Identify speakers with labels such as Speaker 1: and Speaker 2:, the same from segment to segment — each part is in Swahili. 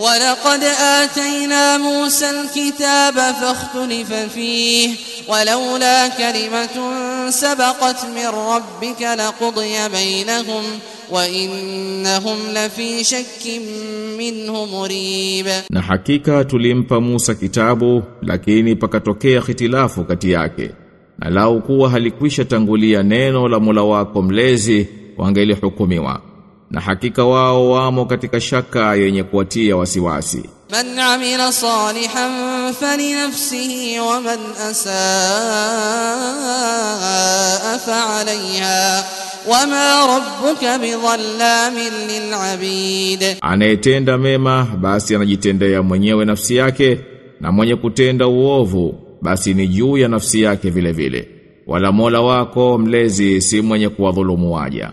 Speaker 1: ولقد آتينا موسى الكتاب فاختلف فيه ولولا كلمة سبقت من ربك لقضي بينهم وإنهم لفي شك منه مريب
Speaker 2: Na hakika tulimpa Musa kitabu lakini pakatokea hitilafu kati yake. Na lau kuwa halikwisha tangulia neno la Mola wako mlezi wangelihukumiwa. na hakika wao wamo katika shaka yenye kuwatia wasiwasi.
Speaker 1: Man amila salihan fali nafsihi wa man asaa fa alayha wa ma rabbuka bidhallamin lilabid,
Speaker 2: anayetenda mema basi anajitendea mwenyewe nafsi yake, na mwenye kutenda uovu basi ni juu ya nafsi yake vile vile, wala Mola wako mlezi si mwenye kuwadhulumu waja.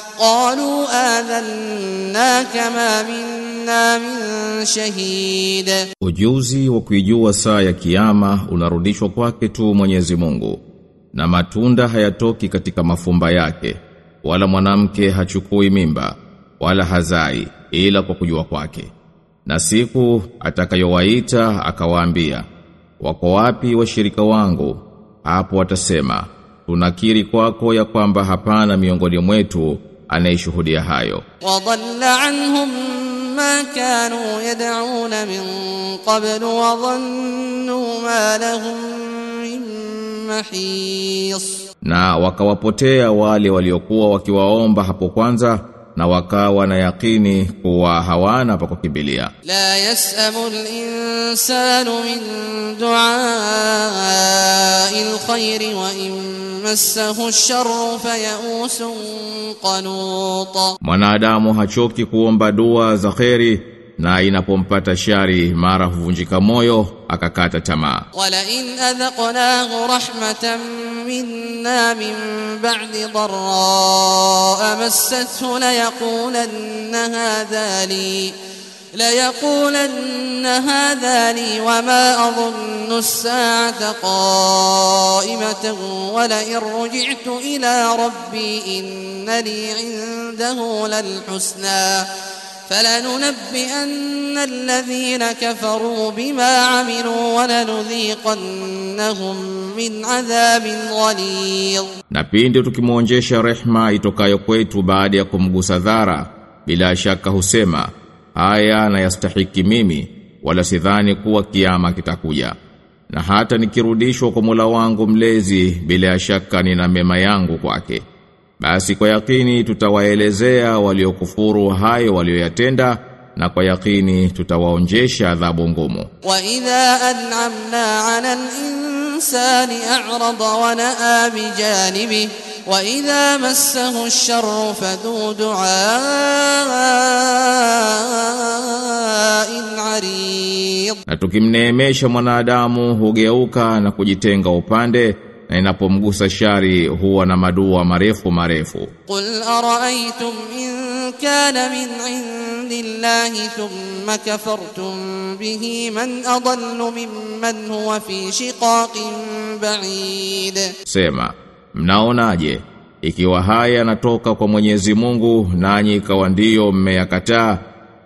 Speaker 1: قالوا آذناك ما منا من شهيد
Speaker 2: Ujuzi wa kuijua saa ya kiyama unarudishwa kwake tu Mwenyezi Mungu. Na matunda hayatoki katika mafumba yake, wala mwanamke hachukui mimba, wala hazai ila kwa kujua kwake. Na siku atakayowaita akawaambia, wako wapi washirika wangu? Hapo watasema, tunakiri kwako ya kwamba hapana miongoni mwetu anayeshuhudia hayo.
Speaker 1: Wadalla anhum ma kanu yad'un min qabl wa dhannu ma lahum min mahis.
Speaker 2: Na wakawapotea wale waliokuwa wakiwaomba hapo kwanza na wakawa na yakini kuwa hawana pa kukimbilia.
Speaker 1: La yasamu al-insanu min du'a'il khairi wa in massahu ash-sharru fayausun qanuta,
Speaker 2: mwanadamu hachoki kuomba dua za kheri na inapompata shari mara huvunjika moyo akakata tamaa.
Speaker 1: ولئن أذقناه رحمة منا من بعد ضراء مسته ليقولن هذا لي ليقولن هذا لي وما أظن الساعة قائمة ولئن رجعت إلى ربي إن لي عنده للحسنى فلننبئن الذين كفروا بما عملوا ولنذيقنهم من عذاب غليظ
Speaker 2: Na pindi tukimwonjesha rehma itokayo kwetu baada ya kumgusa dhara, bila shaka husema, haya na yastahiki mimi, wala sidhani kuwa kiama kitakuja. Na hata nikirudishwa kwa Mola wangu mlezi, bila shaka nina mema yangu kwake. Basi kwa yakini tutawaelezea waliokufuru hayo walioyatenda na kwa yakini tutawaonjesha adhabu ngumu.
Speaker 1: Wa idha an'amna 'ala al-insani a'rada wa na'a bi janibi wa idha massahu ash-sharru fadhu du'a'in 'arid.
Speaker 2: Na tukimneemesha mwanadamu hugeuka na kujitenga upande na inapomgusa shari huwa na madua marefu marefu.
Speaker 1: Qul araaitum in kana min indillahi thumma kafartum bihi man adallu mimman huwa fi shiqaqin ba'id,
Speaker 2: sema mnaonaje ikiwa haya yanatoka kwa Mwenyezi Mungu nanyi ikawa ndio mmeyakataa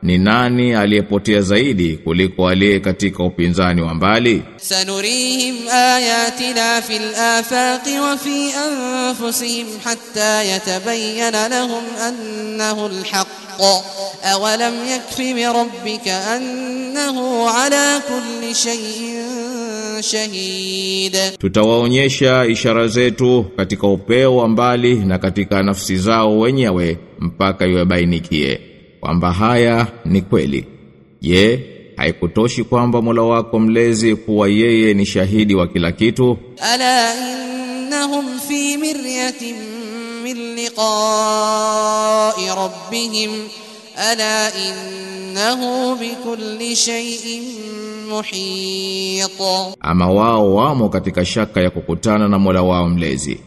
Speaker 2: ni nani aliyepotea zaidi kuliko aliye katika upinzani wa mbali?
Speaker 1: Sanurihim ayatina fil afaqi wa fi anfusihim hatta yatabayyana lahum annahu alhaq awalam yakfi bi rabbika annahu ala kulli shay'in shahid.
Speaker 2: Tutawaonyesha ishara zetu katika upeo wa mbali na katika nafsi zao wenyewe mpaka iwe bainikie kwamba haya ni kweli. Je, haikutoshi kwamba Mola wako mlezi kuwa yeye ni shahidi wa kila kitu?
Speaker 1: Ala innahum fi miryatin min liqa'i rabbihim ala innahu bikulli shay'in muhit.
Speaker 3: Ama wao wamo katika shaka ya kukutana na Mola wao mlezi.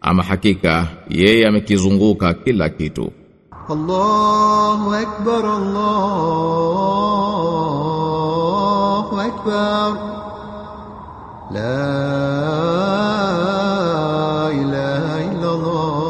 Speaker 3: Ama hakika yeye amekizunguka kila kitu.
Speaker 4: الله أكبر الله أكبر لا إله إلا الله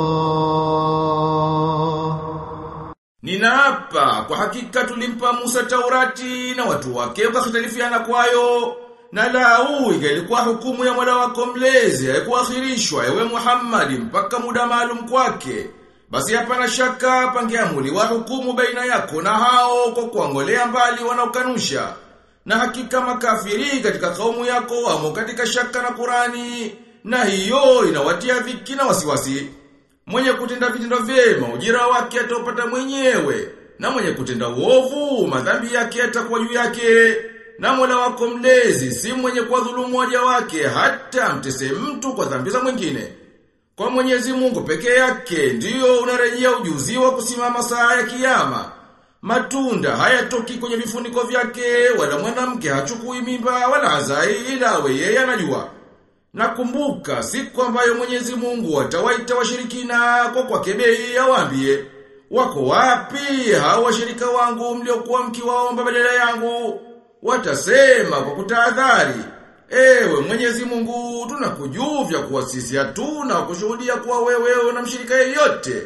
Speaker 2: Ninaapa kwa hakika tulimpa Musa Taurati na watu wake wakakhtalifiana kwayo na lau ingelikuwa hukumu ya Mola wako mlezi haikuakhirishwa ewe Muhammad mpaka muda maalum kwake basi hapana shaka pangeamuli wahukumu baina yako na hao kwa kuangolea mbali wanaokanusha. Na hakika makafiri katika kaumu yako wamo katika shaka na Qurani na hiyo inawatia dhiki na wasiwasi. Mwenye kutenda vitendo vyema ujira wake ataupata mwenyewe. Na mwenye kutenda uovu madhambi yake yatakuwa juu yake. Na Mola wako mlezi si mwenye kuwadhulumu waja wake hata mtese mtu kwa dhambi za mwingine. Kwa Mwenyezi Mungu peke yake ndiyo unarejea ujuzi wa kusimama saa ya kiyama. Matunda hayatoki kwenye vifuniko vyake wala mwanamke hachukui mimba wala hazai ila yeye anajua. Nakumbuka siku ambayo Mwenyezi Mungu atawaita washirikina kwa kwa kebei awaambie wako wapi hao washirika wangu mliokuwa mkiwaomba badala yangu watasema kwa kutahadhari ewe Mwenyezi Mungu tunakujuvya kuwa sisi hatuna kushuhudia kuwa wewe na mshirika yeyote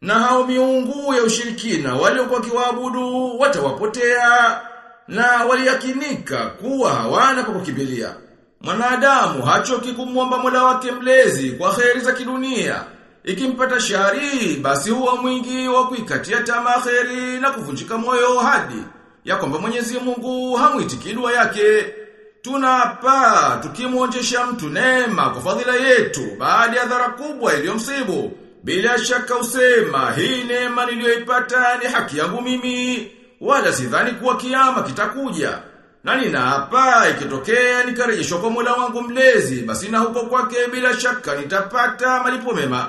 Speaker 2: na hao miungu ya ushirikina waliokuwa kiwaabudu watawapotea na waliyakinika kuwa hawana pa kukimbilia Mwanadamu hachoki kumwomba Mola wake mlezi kwa kheri za kidunia. Ikimpata shari basi huwa mwingi wa kuikatia tamaa kheri na kuvunjika moyo hadi ya kwamba Mwenyezi Mungu hamuitiki yake. Tunapa tukimwonjesha mtu neema kwa fadhila yetu baada ya dhara kubwa iliyomsibu. Bila shaka usema hii neema niliyoipata ni haki yangu mimi wala sidhani kuwa kiama kitakuja. Na ninaapa ikitokea nikarejeshwa kwa Mola wangu mlezi basi na huko kwake bila shaka nitapata malipo mema.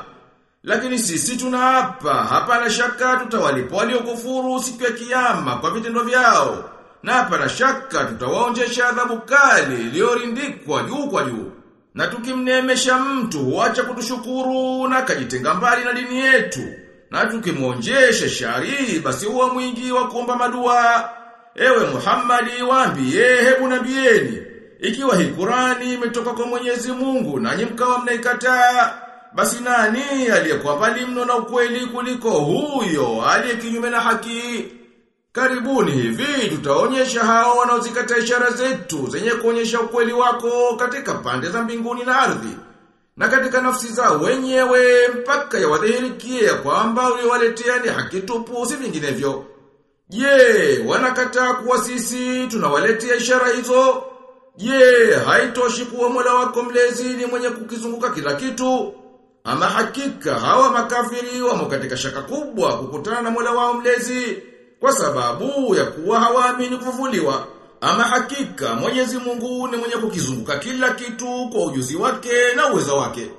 Speaker 2: Lakini sisi tunaapa hapana shaka tutawalipo waliokufuru siku ya kiama kwa vitendo vyao. Na hapana shaka tutawaonjesha adhabu kali iliyorindikwa juu kwa juu. Na tukimnemesha mtu huacha kutushukuru na kajitenga mbali na dini yetu. Na tukimwonjesha shari basi huwa mwingi wa kuomba madua. Ewe Muhammadi waambie hebu nabieni ikiwa hii Qurani imetoka kwa Mwenyezi Mungu nanyi mkawa mnaikataa basi nani aliyekuwa mbali mno na ukweli kuliko huyo aliye kinyume na haki Karibuni hivi tutaonyesha hao wanaozikata ishara zetu zenye kuonyesha ukweli wako katika pande za mbinguni na ardhi na katika nafsi zao wenyewe mpaka yawadhihirikie kwamba uliowaletea ni haki tupu si vinginevyo. Je, wanakataa kuwa sisi tunawaletea ishara hizo? Je, haitoshi kuwa Mola wako mlezi ni mwenye kukizunguka kila kitu? Ama hakika hawa makafiri wamo katika shaka kubwa kukutana na Mola wao mlezi kwa sababu ya kuwa hawaamini kufufuliwa. Ama hakika Mwenyezi Mungu ni mwenye kukizunguka kila kitu kwa ujuzi wake na uwezo wake.